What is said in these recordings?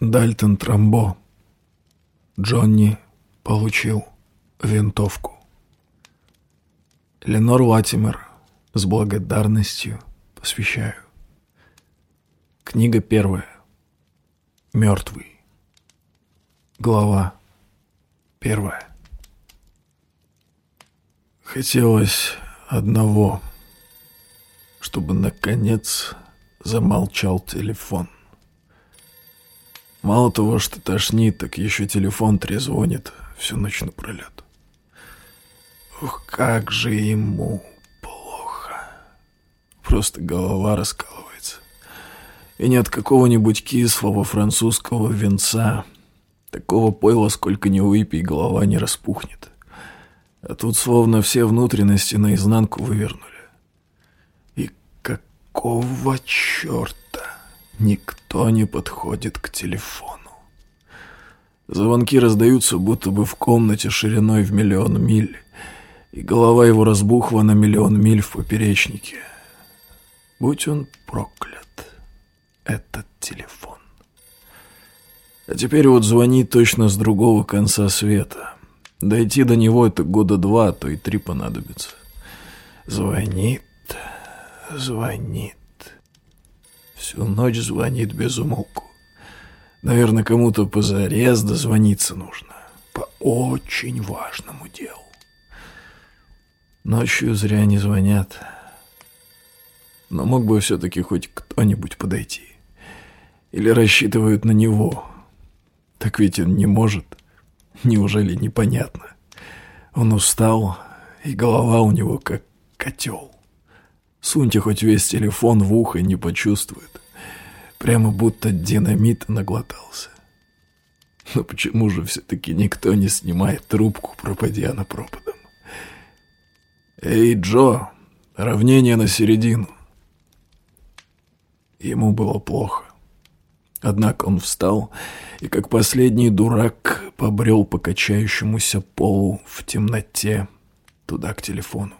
Дальтон Трамбо. Джонни получил винтовку. Ленор Латимер с благодарностью посвящаю. Книга первая. Мертвый. Глава первая. Хотелось одного, чтобы, наконец, замолчал телефон. Мало того, что тошнит, так еще телефон трезвонит всю ночь напролет. Ух, как же ему плохо. Просто голова раскалывается. И не от какого-нибудь кислого французского венца. Такого пойла, сколько не выпей, голова не распухнет. А тут словно все внутренности наизнанку вывернули. И какого черта? Никто не подходит к телефону. Звонки раздаются, будто бы в комнате шириной в миллион миль, и голова его разбухла на миллион миль в поперечнике. Будь он проклят, этот телефон. А теперь вот звонит точно с другого конца света. Дойти до него это года два, а то и три понадобится. Звонит, звонит. Всю ночь звонит без умолку. Наверное, кому-то позарез дозвониться нужно. По очень важному делу. Ночью зря не звонят. Но мог бы все-таки хоть кто-нибудь подойти. Или рассчитывают на него. Так ведь он не может. Неужели непонятно? Он устал, и голова у него как котел. Суньте хоть весь телефон в ухо, не почувствует. Прямо будто динамит наглотался. Но почему же все-таки никто не снимает трубку, пропадя на пропадом? «Эй, Джо, равнение на середину». Ему было плохо. Однако он встал и, как последний дурак, побрел по качающемуся полу в темноте туда к телефону.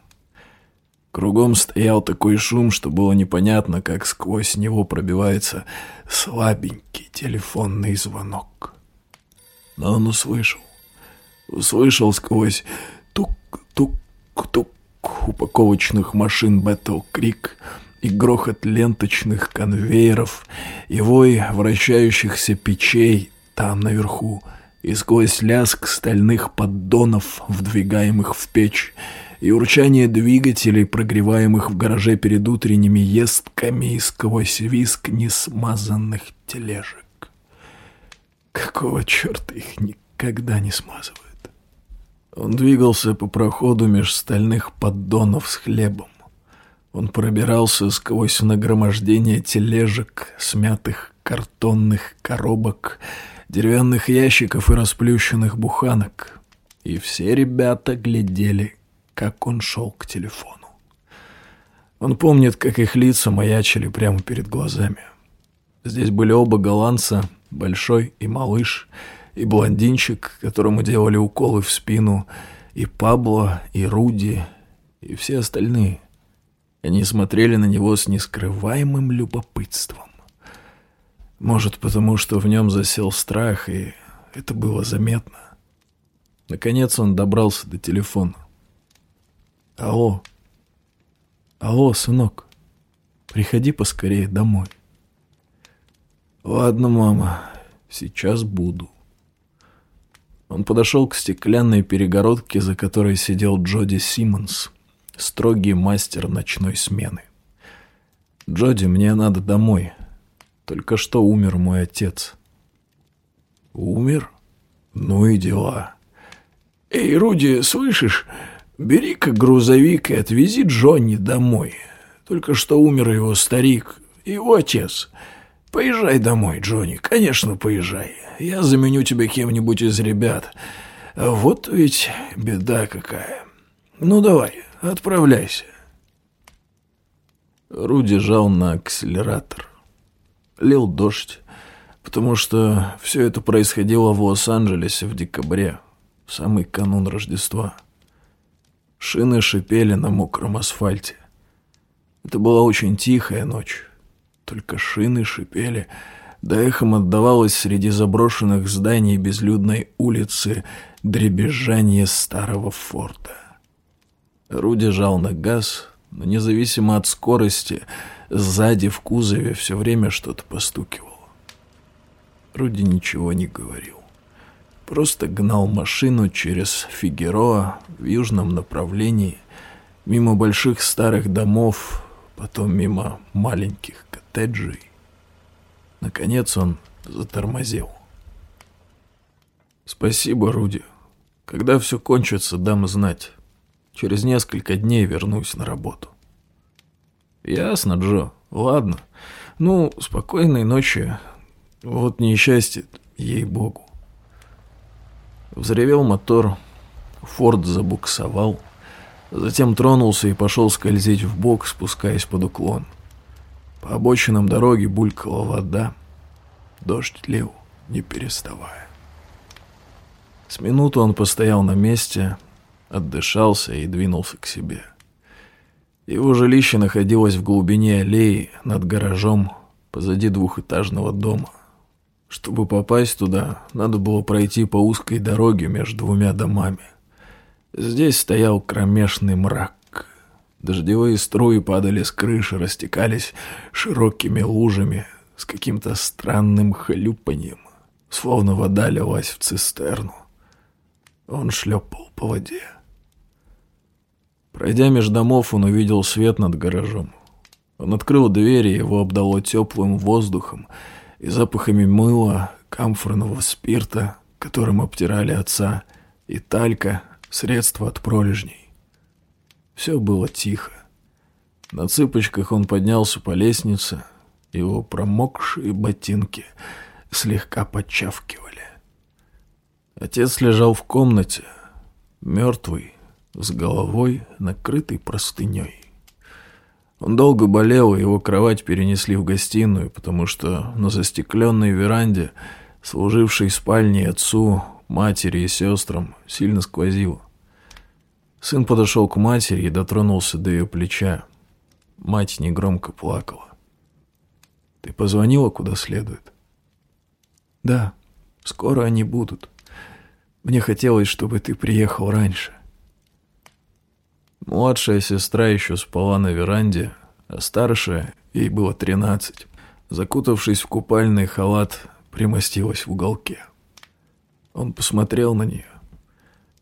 Кругом стоял такой шум, что было непонятно, как сквозь него пробивается слабенький телефонный звонок. Но он услышал. Услышал сквозь тук-тук-тук упаковочных машин Battle Creek и грохот ленточных конвейеров, и вой вращающихся печей там наверху, и сквозь лязг стальных поддонов, вдвигаемых в печь, и урчание двигателей, прогреваемых в гараже перед утренними ездками и сквозь виск несмазанных тележек. Какого черта их никогда не смазывают? Он двигался по проходу меж стальных поддонов с хлебом. Он пробирался сквозь нагромождение тележек, смятых картонных коробок, деревянных ящиков и расплющенных буханок. И все ребята глядели как он шел к телефону. Он помнит, как их лица маячили прямо перед глазами. Здесь были оба голландца, большой и малыш, и блондинчик, которому делали уколы в спину, и Пабло, и Руди, и все остальные. Они смотрели на него с нескрываемым любопытством. Может, потому что в нем засел страх, и это было заметно. Наконец он добрался до телефона. Алло. Алло, сынок. Приходи поскорее домой. Ладно, мама, сейчас буду. Он подошел к стеклянной перегородке, за которой сидел Джоди Симмонс, строгий мастер ночной смены. «Джоди, мне надо домой. Только что умер мой отец». «Умер? Ну и дела». «Эй, Руди, слышишь? Бери-ка грузовик и отвези Джонни домой. Только что умер его старик, его отец. Поезжай домой, Джонни, конечно, поезжай. Я заменю тебя кем-нибудь из ребят. Вот ведь беда какая. Ну давай, отправляйся. Руди жал на акселератор. Лил дождь, потому что все это происходило в Лос-Анджелесе в декабре, в самый канун Рождества. Шины шипели на мокром асфальте. Это была очень тихая ночь. Только шины шипели, да эхом отдавалось среди заброшенных зданий безлюдной улицы дребезжание старого форта. Руди жал на газ, но независимо от скорости, сзади в кузове все время что-то постукивало. Руди ничего не говорил. Просто гнал машину через Фигероа в южном направлении, мимо больших старых домов, потом мимо маленьких коттеджей. Наконец он затормозил. «Спасибо, Руди. Когда все кончится, дам знать. Через несколько дней вернусь на работу». «Ясно, Джо. Ладно. Ну, спокойной ночи. Вот несчастье, ей-богу». Взревел мотор, Форд забуксовал, затем тронулся и пошел скользить в бок, спускаясь под уклон. По обочинам дороги булькала вода, дождь лил, не переставая. С минуту он постоял на месте, отдышался и двинулся к себе. Его жилище находилось в глубине аллеи над гаражом позади двухэтажного дома — чтобы попасть туда, надо было пройти по узкой дороге между двумя домами. Здесь стоял кромешный мрак. Дождевые струи падали с крыши, растекались широкими лужами с каким-то странным хлюпаньем, словно вода лилась в цистерну. Он шлепал по воде. Пройдя между домов, он увидел свет над гаражом. Он открыл дверь, и его обдало теплым воздухом — и запахами мыла, камфорного спирта, которым обтирали отца, и талька, средства от пролежней. Все было тихо. На цыпочках он поднялся по лестнице, его промокшие ботинки слегка подчавкивали. Отец лежал в комнате, мертвый, с головой, накрытой простыней. Он долго болел, и его кровать перенесли в гостиную, потому что на застекленной веранде, служившей спальней отцу, матери и сестрам, сильно сквозило. Сын подошел к матери и дотронулся до ее плеча. Мать негромко плакала. «Ты позвонила куда следует?» «Да, скоро они будут. Мне хотелось, чтобы ты приехал раньше». Младшая сестра еще спала на веранде, а старшая, ей было тринадцать, закутавшись в купальный халат, примостилась в уголке. Он посмотрел на нее.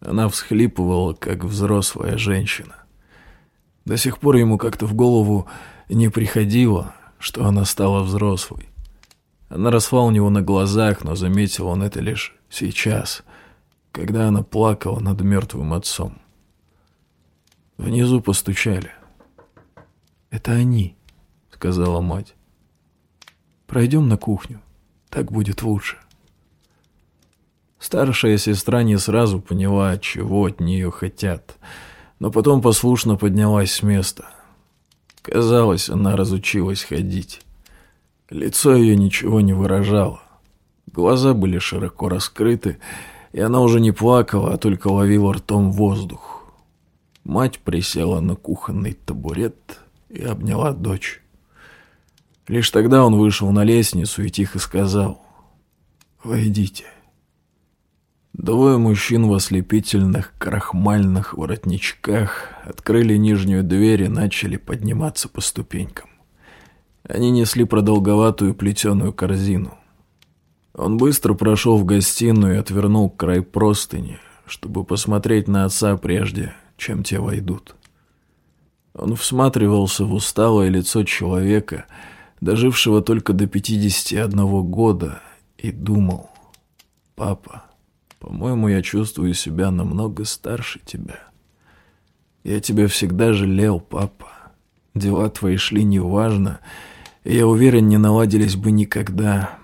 Она всхлипывала, как взрослая женщина. До сих пор ему как-то в голову не приходило, что она стала взрослой. Она росла у него на глазах, но заметил он это лишь сейчас, когда она плакала над мертвым отцом. Внизу постучали. «Это они», — сказала мать. «Пройдем на кухню. Так будет лучше». Старшая сестра не сразу поняла, чего от нее хотят, но потом послушно поднялась с места. Казалось, она разучилась ходить. Лицо ее ничего не выражало. Глаза были широко раскрыты, и она уже не плакала, а только ловила ртом воздух. Мать присела на кухонный табурет и обняла дочь. Лишь тогда он вышел на лестницу и тихо сказал «Войдите». Двое мужчин в ослепительных крахмальных воротничках открыли нижнюю дверь и начали подниматься по ступенькам. Они несли продолговатую плетеную корзину. Он быстро прошел в гостиную и отвернул край простыни, чтобы посмотреть на отца прежде, чем те войдут. Он всматривался в усталое лицо человека, дожившего только до 51 года, и думал, «Папа, по-моему, я чувствую себя намного старше тебя. Я тебя всегда жалел, папа. Дела твои шли неважно, и я уверен, не наладились бы никогда.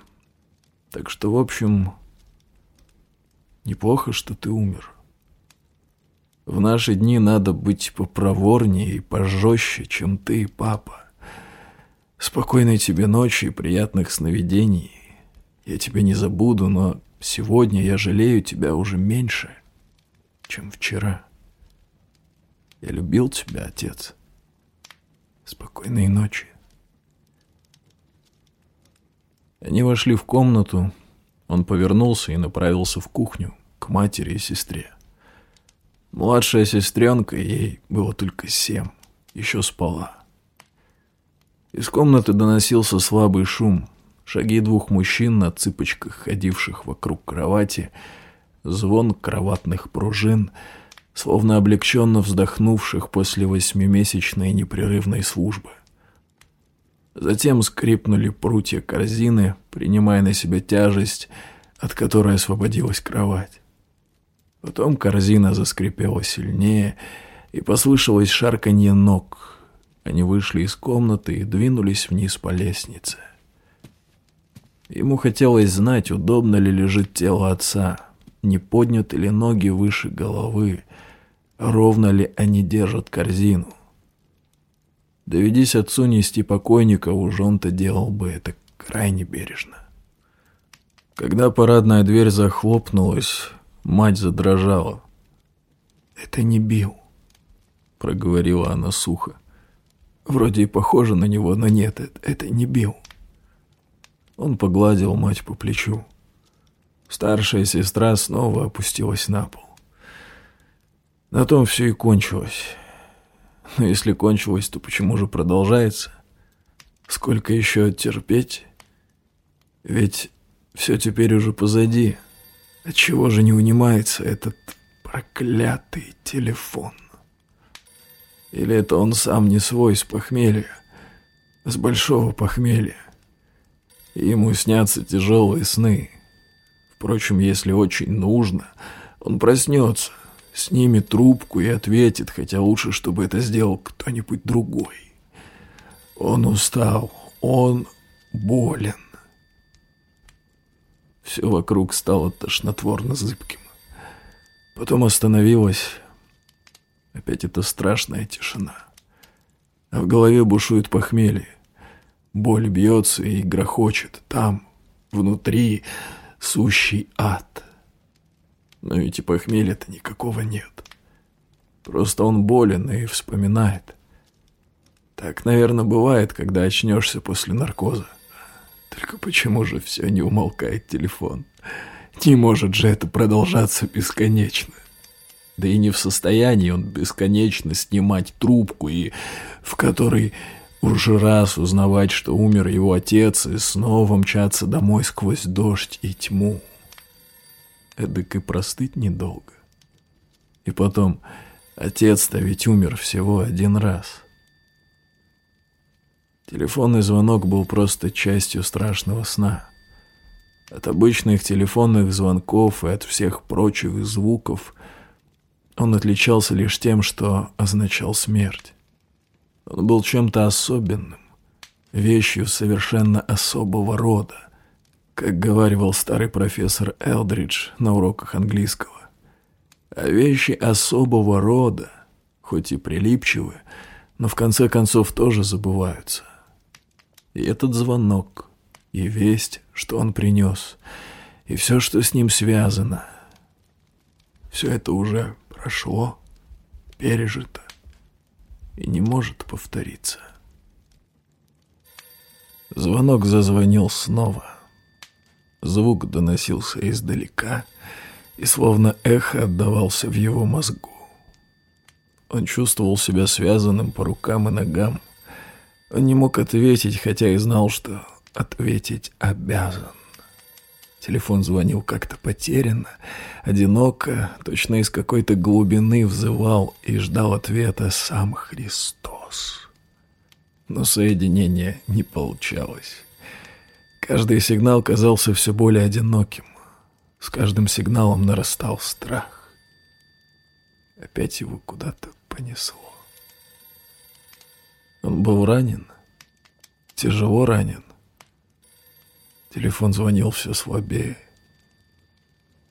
Так что, в общем, неплохо, что ты умер». В наши дни надо быть попроворнее и пожестче, чем ты, папа. Спокойной тебе ночи и приятных сновидений. Я тебя не забуду, но сегодня я жалею тебя уже меньше, чем вчера. Я любил тебя, отец. Спокойной ночи. Они вошли в комнату, он повернулся и направился в кухню к матери и сестре. Младшая сестренка, ей было только семь, еще спала. Из комнаты доносился слабый шум, шаги двух мужчин на цыпочках, ходивших вокруг кровати, звон кроватных пружин, словно облегченно вздохнувших после восьмимесячной непрерывной службы. Затем скрипнули прутья корзины, принимая на себя тяжесть, от которой освободилась кровать. Потом корзина заскрипела сильнее, и послышалось шарканье ног. Они вышли из комнаты и двинулись вниз по лестнице. Ему хотелось знать, удобно ли лежит тело отца, не подняты ли ноги выше головы, ровно ли они держат корзину. Доведись отцу нести покойника, уж он-то делал бы это крайне бережно. Когда парадная дверь захлопнулась, мать задрожала. «Это не Билл», — проговорила она сухо. «Вроде и похоже на него, но нет, это, это не Билл». Он погладил мать по плечу. Старшая сестра снова опустилась на пол. На том все и кончилось. Но если кончилось, то почему же продолжается? Сколько еще терпеть? Ведь все теперь уже позади. Отчего же не унимается этот проклятый телефон? Или это он сам не свой с похмелья, с большого похмелья? И ему снятся тяжелые сны. Впрочем, если очень нужно, он проснется — снимет трубку и ответит, хотя лучше, чтобы это сделал кто-нибудь другой. Он устал, он болен. Все вокруг стало тошнотворно зыбким. Потом остановилась опять эта страшная тишина. А в голове бушует похмелье. Боль бьется и грохочет. Там, внутри, сущий ад — но ведь и похмелья-то никакого нет. Просто он болен и вспоминает. Так, наверное, бывает, когда очнешься после наркоза. Только почему же все не умолкает телефон? Не может же это продолжаться бесконечно. Да и не в состоянии он бесконечно снимать трубку и в которой уже раз узнавать, что умер его отец, и снова мчаться домой сквозь дождь и тьму эдак и простыть недолго. И потом, отец-то ведь умер всего один раз. Телефонный звонок был просто частью страшного сна. От обычных телефонных звонков и от всех прочих звуков он отличался лишь тем, что означал смерть. Он был чем-то особенным, вещью совершенно особого рода как говаривал старый профессор Элдридж на уроках английского. А вещи особого рода, хоть и прилипчивы, но в конце концов тоже забываются. И этот звонок, и весть, что он принес, и все, что с ним связано, все это уже прошло, пережито и не может повториться. Звонок зазвонил снова — Звук доносился издалека и словно эхо отдавался в его мозгу. Он чувствовал себя связанным по рукам и ногам. Не мог ответить, хотя и знал, что ответить обязан. Телефон звонил как-то потерянно, одиноко, точно из какой-то глубины взывал и ждал ответа сам Христос. Но соединение не получалось. Каждый сигнал казался все более одиноким. С каждым сигналом нарастал страх. Опять его куда-то понесло. Он был ранен, тяжело ранен. Телефон звонил все слабее.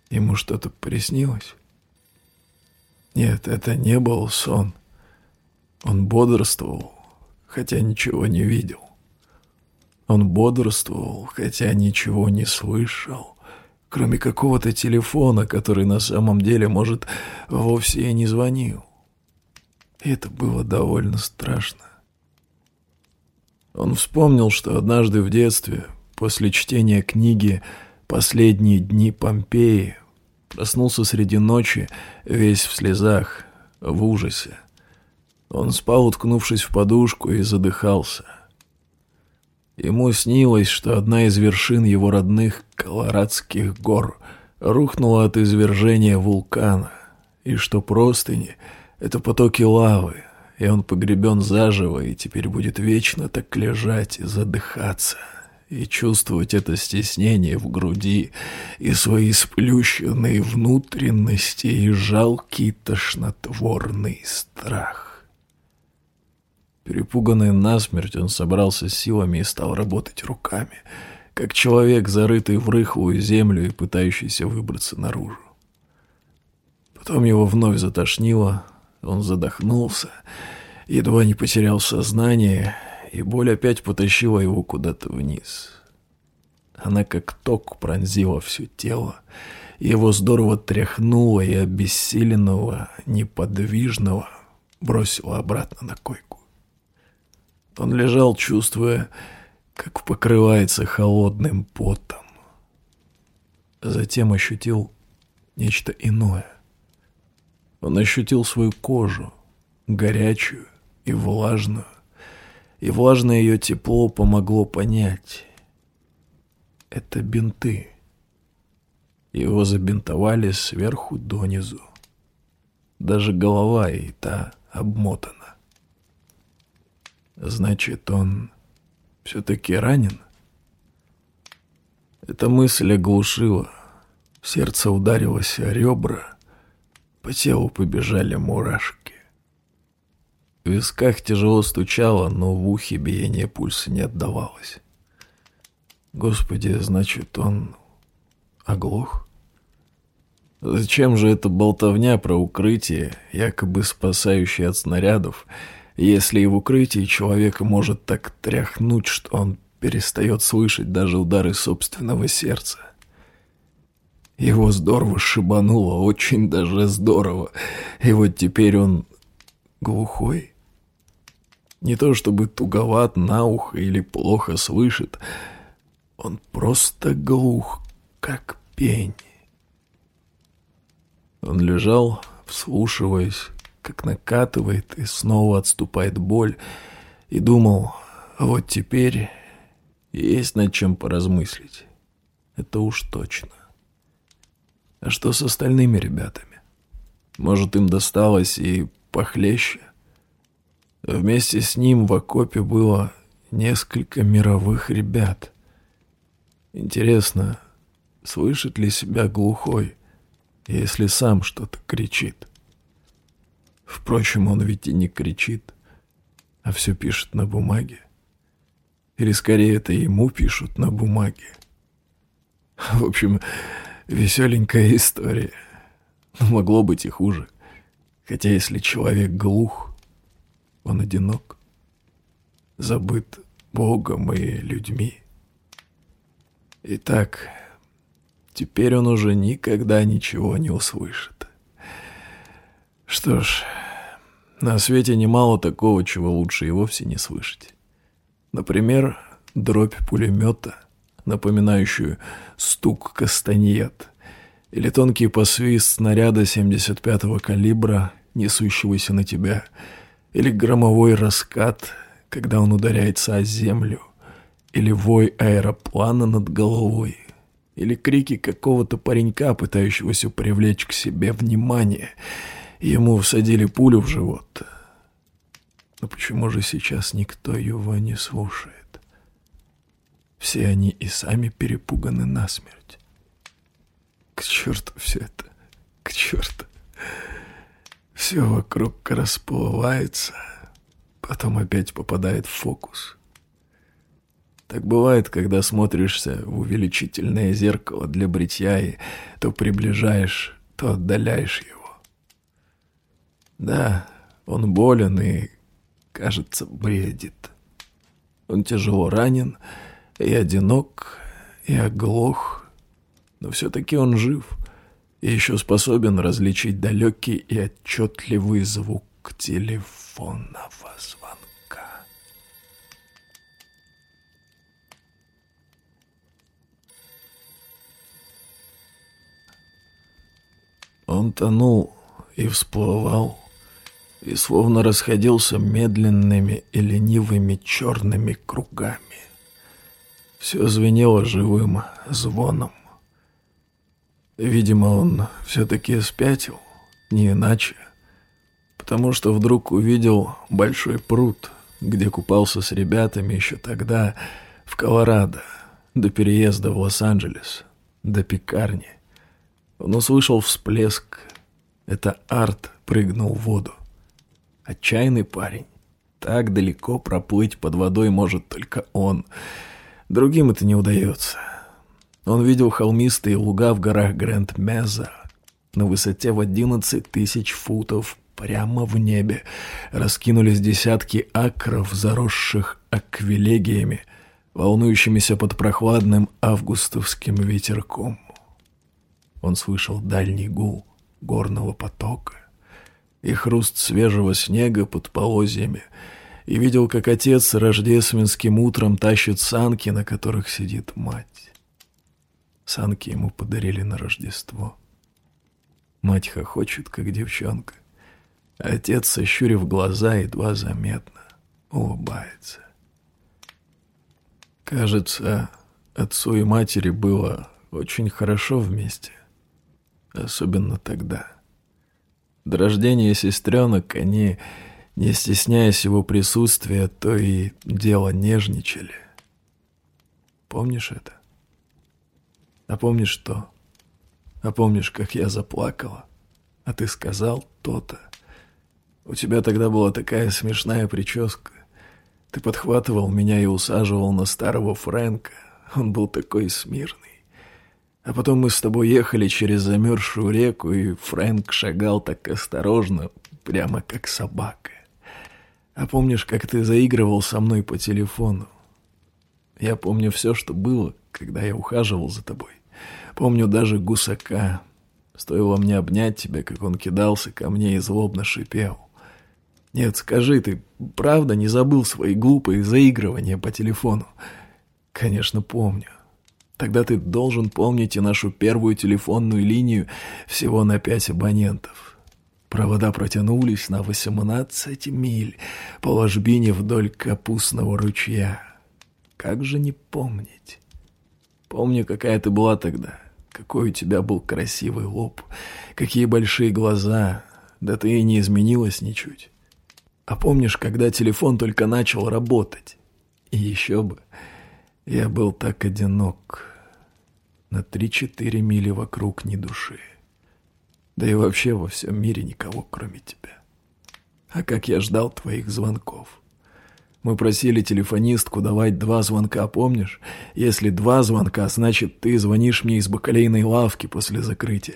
Ему что-то приснилось? Нет, это не был сон. Он бодрствовал, хотя ничего не видел. Он бодрствовал, хотя ничего не слышал, кроме какого-то телефона, который на самом деле, может, вовсе и не звонил. И это было довольно страшно. Он вспомнил, что однажды в детстве, после чтения книги «Последние дни Помпеи» проснулся среди ночи, весь в слезах, в ужасе. Он спал, уткнувшись в подушку, и задыхался. Ему снилось, что одна из вершин его родных Колорадских гор рухнула от извержения вулкана, и что простыни — это потоки лавы, и он погребен заживо, и теперь будет вечно так лежать и задыхаться, и чувствовать это стеснение в груди, и свои сплющенные внутренности, и жалкий тошнотворный страх. Перепуганный насмерть, он собрался силами и стал работать руками, как человек, зарытый в рыхлую землю и пытающийся выбраться наружу. Потом его вновь затошнило, он задохнулся, едва не потерял сознание, и боль опять потащила его куда-то вниз. Она как ток пронзила все тело, его здорово тряхнуло и обессиленного, неподвижного бросила обратно на койку. Он лежал, чувствуя, как покрывается холодным потом. Затем ощутил нечто иное. Он ощутил свою кожу, горячую и влажную, и влажное ее тепло помогло понять. Это бинты. Его забинтовали сверху донизу. Даже голова и та обмотана. Значит, он все-таки ранен? Эта мысль оглушила. Сердце ударилось о ребра. По телу побежали мурашки. В висках тяжело стучало, но в ухе биение пульса не отдавалось. Господи, значит, он оглох? Зачем же эта болтовня про укрытие, якобы спасающее от снарядов, если и в укрытии человека может так тряхнуть, что он перестает слышать даже удары собственного сердца. Его здорово шибануло, очень даже здорово. И вот теперь он глухой. Не то чтобы туговат на ухо или плохо слышит. Он просто глух, как пень. Он лежал, вслушиваясь, как накатывает и снова отступает боль, и думал, вот теперь есть над чем поразмыслить. Это уж точно. А что с остальными ребятами? Может, им досталось и похлеще? Вместе с ним в окопе было несколько мировых ребят. Интересно, слышит ли себя глухой, если сам что-то кричит? Впрочем, он ведь и не кричит, а все пишет на бумаге. Или скорее это ему пишут на бумаге. В общем, веселенькая история. Но могло быть и хуже. Хотя если человек глух, он одинок, забыт Богом и людьми. Итак, теперь он уже никогда ничего не услышит. Что ж, на свете немало такого, чего лучше и вовсе не слышать. Например, дробь пулемета, напоминающую стук кастаньет, или тонкий посвист снаряда 75-го калибра, несущегося на тебя, или громовой раскат, когда он ударяется о землю, или вой аэроплана над головой, или крики какого-то паренька, пытающегося привлечь к себе внимание — Ему всадили пулю в живот. Но почему же сейчас никто его не слушает? Все они и сами перепуганы насмерть. К черту все это, к черту. Все вокруг расплывается, потом опять попадает в фокус. Так бывает, когда смотришься в увеличительное зеркало для бритья и то приближаешь, то отдаляешь его. Да, он болен и, кажется, бредит. Он тяжело ранен и одинок, и оглох, но все-таки он жив и еще способен различить далекий и отчетливый звук телефонного звонка. Он тонул и всплывал, и словно расходился медленными и ленивыми черными кругами. Все звенело живым звоном. Видимо, он все-таки спятил, не иначе, потому что вдруг увидел большой пруд, где купался с ребятами еще тогда в Колорадо, до переезда в Лос-Анджелес, до пекарни. Он услышал всплеск. Это Арт прыгнул в воду. Отчаянный парень. Так далеко проплыть под водой может только он. Другим это не удается. Он видел холмистые луга в горах Грэнд-Меза на высоте в 11 тысяч футов прямо в небе. Раскинулись десятки акров, заросших аквилегиями, волнующимися под прохладным августовским ветерком. Он слышал дальний гул горного потока и хруст свежего снега под полозьями, и видел, как отец рождественским утром тащит санки, на которых сидит мать. Санки ему подарили на Рождество. Мать хохочет, как девчонка. Отец, сощурив глаза, едва заметно улыбается. Кажется, отцу и матери было очень хорошо вместе. Особенно тогда. До рождения сестренок они, не стесняясь его присутствия, то и дело нежничали. Помнишь это? А помнишь что? А помнишь, как я заплакала? А ты сказал то-то. У тебя тогда была такая смешная прическа. Ты подхватывал меня и усаживал на старого Фрэнка. Он был такой смирный. А потом мы с тобой ехали через замерзшую реку, и Фрэнк шагал так осторожно, прямо как собака. А помнишь, как ты заигрывал со мной по телефону? Я помню все, что было, когда я ухаживал за тобой. Помню даже гусака. Стоило мне обнять тебя, как он кидался ко мне и злобно шипел. Нет, скажи, ты правда не забыл свои глупые заигрывания по телефону? Конечно, помню. Тогда ты должен помнить и нашу первую телефонную линию всего на пять абонентов. Провода протянулись на 18 миль по ложбине вдоль капустного ручья. Как же не помнить? Помню, какая ты была тогда, какой у тебя был красивый лоб, какие большие глаза, да ты и не изменилась ничуть. А помнишь, когда телефон только начал работать? И еще бы... Я был так одинок. На три-четыре мили вокруг ни души. Да и вообще во всем мире никого, кроме тебя. А как я ждал твоих звонков. Мы просили телефонистку давать два звонка, помнишь? Если два звонка, значит, ты звонишь мне из бакалейной лавки после закрытия.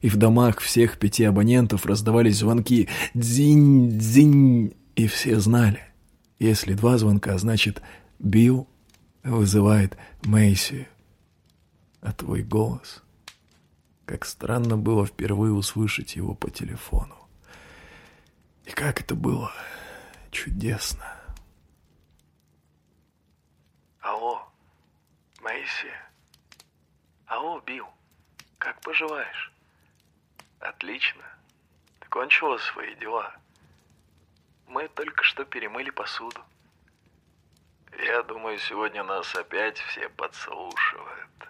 И в домах всех пяти абонентов раздавались звонки «дзинь-дзинь», и все знали. Если два звонка, значит, Билл вызывает Мэйси. А твой голос... Как странно было впервые услышать его по телефону. И как это было чудесно. Алло, Мэйси. Алло, Билл, как поживаешь? Отлично. Ты кончила свои дела? Мы только что перемыли посуду. Я думаю, сегодня нас опять все подслушивают.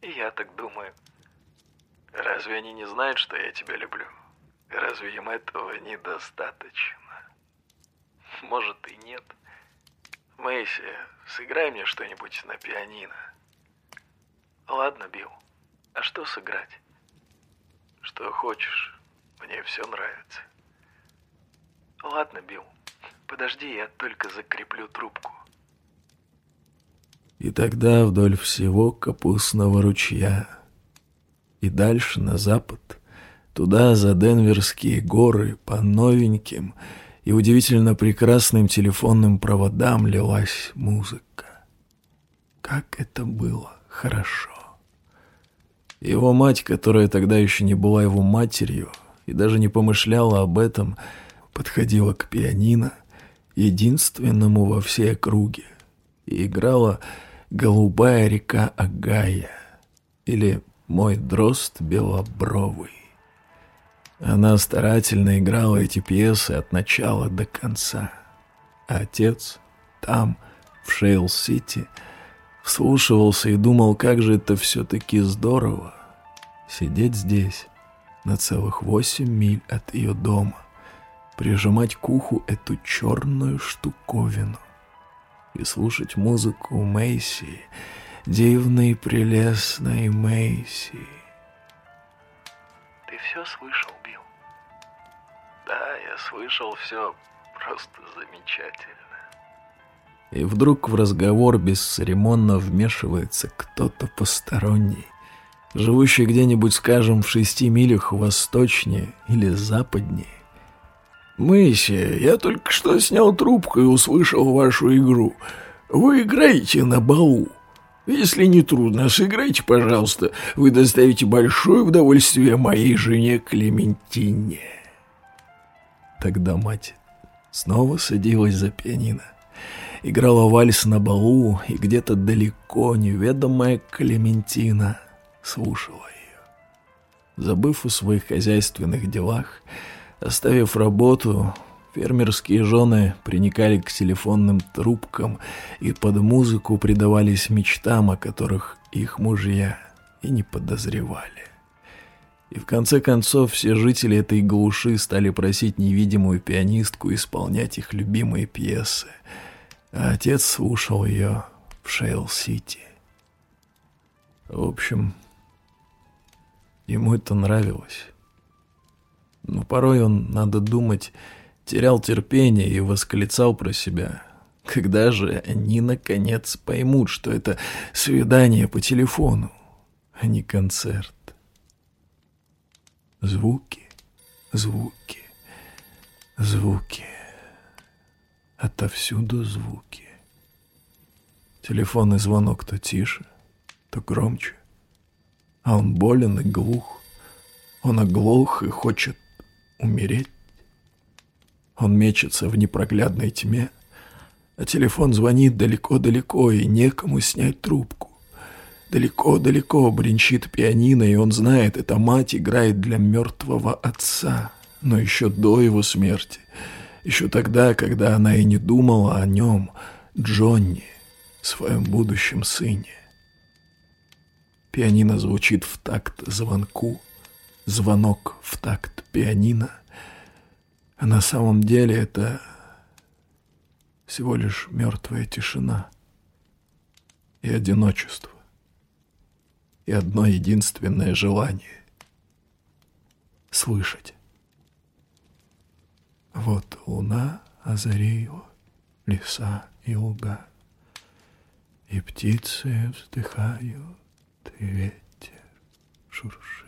И я так думаю. Разве они не знают, что я тебя люблю? Разве им этого недостаточно? Может и нет. Мэйси, сыграй мне что-нибудь на пианино. Ладно, Билл. А что сыграть? Что хочешь. Мне все нравится. Ладно, Билл. Подожди, я только закреплю трубку. И тогда вдоль всего капустного ручья и дальше на запад, туда за Денверские горы по новеньким и удивительно прекрасным телефонным проводам лилась музыка. Как это было хорошо. Его мать, которая тогда еще не была его матерью и даже не помышляла об этом, подходила к пианино единственному во всей округе, и играла «Голубая река Агая» или «Мой дрозд белобровый». Она старательно играла эти пьесы от начала до конца. А отец там, в Шейл-Сити, вслушивался и думал, как же это все-таки здорово сидеть здесь, на целых восемь миль от ее дома, прижимать к уху эту черную штуковину и слушать музыку Мэйси, дивной прелестной Мэйси. Ты все слышал, Билл? Да, я слышал все просто замечательно. И вдруг в разговор бесцеремонно вмешивается кто-то посторонний, живущий где-нибудь, скажем, в шести милях восточнее или западнее. «Мэйси, я только что снял трубку и услышал вашу игру. Вы играете на балу. Если не трудно, сыграйте, пожалуйста. Вы доставите большое удовольствие моей жене Клементине». Тогда мать снова садилась за пианино. Играла вальс на балу, и где-то далеко неведомая Клементина слушала ее. Забыв о своих хозяйственных делах, оставив работу, фермерские жены приникали к телефонным трубкам и под музыку предавались мечтам, о которых их мужья и не подозревали. И в конце концов все жители этой глуши стали просить невидимую пианистку исполнять их любимые пьесы, а отец слушал ее в Шейл-Сити. В общем, ему это нравилось. Но порой он, надо думать, терял терпение и восклицал про себя. Когда же они, наконец, поймут, что это свидание по телефону, а не концерт? Звуки, звуки, звуки. Отовсюду звуки. Телефонный звонок то тише, то громче. А он болен и глух. Он оглох и хочет умереть. Он мечется в непроглядной тьме, а телефон звонит далеко-далеко, и некому снять трубку. Далеко-далеко бренчит пианино, и он знает, эта мать играет для мертвого отца, но еще до его смерти, еще тогда, когда она и не думала о нем, Джонни, своем будущем сыне. Пианино звучит в такт звонку, звонок в такт пианино, а на самом деле это всего лишь мертвая тишина и одиночество и одно единственное желание — слышать. Вот луна озарила леса и луга, и птицы вздыхают, и ветер шуршит.